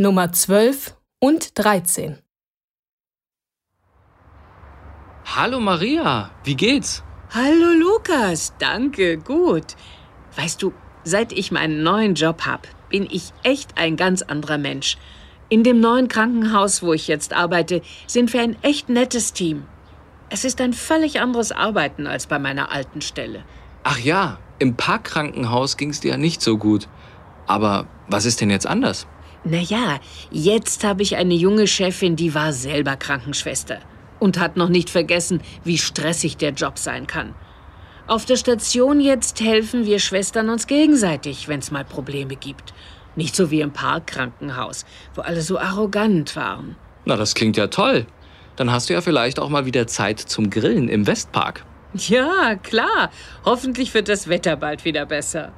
Nummer 12 und 13. Hallo Maria, wie geht's? Hallo Lukas, danke, gut. Weißt du, seit ich meinen neuen Job hab, bin ich echt ein ganz anderer Mensch. In dem neuen Krankenhaus, wo ich jetzt arbeite, sind wir ein echt nettes Team. Es ist ein völlig anderes Arbeiten als bei meiner alten Stelle. Ach ja, im Parkkrankenhaus ging's dir ja nicht so gut. Aber was ist denn jetzt anders? Naja, jetzt habe ich eine junge Chefin, die war selber Krankenschwester und hat noch nicht vergessen, wie stressig der Job sein kann. Auf der Station jetzt helfen wir Schwestern uns gegenseitig, wenn es mal Probleme gibt. Nicht so wie im Parkkrankenhaus, wo alle so arrogant waren. Na, das klingt ja toll. Dann hast du ja vielleicht auch mal wieder Zeit zum Grillen im Westpark. Ja, klar. Hoffentlich wird das Wetter bald wieder besser.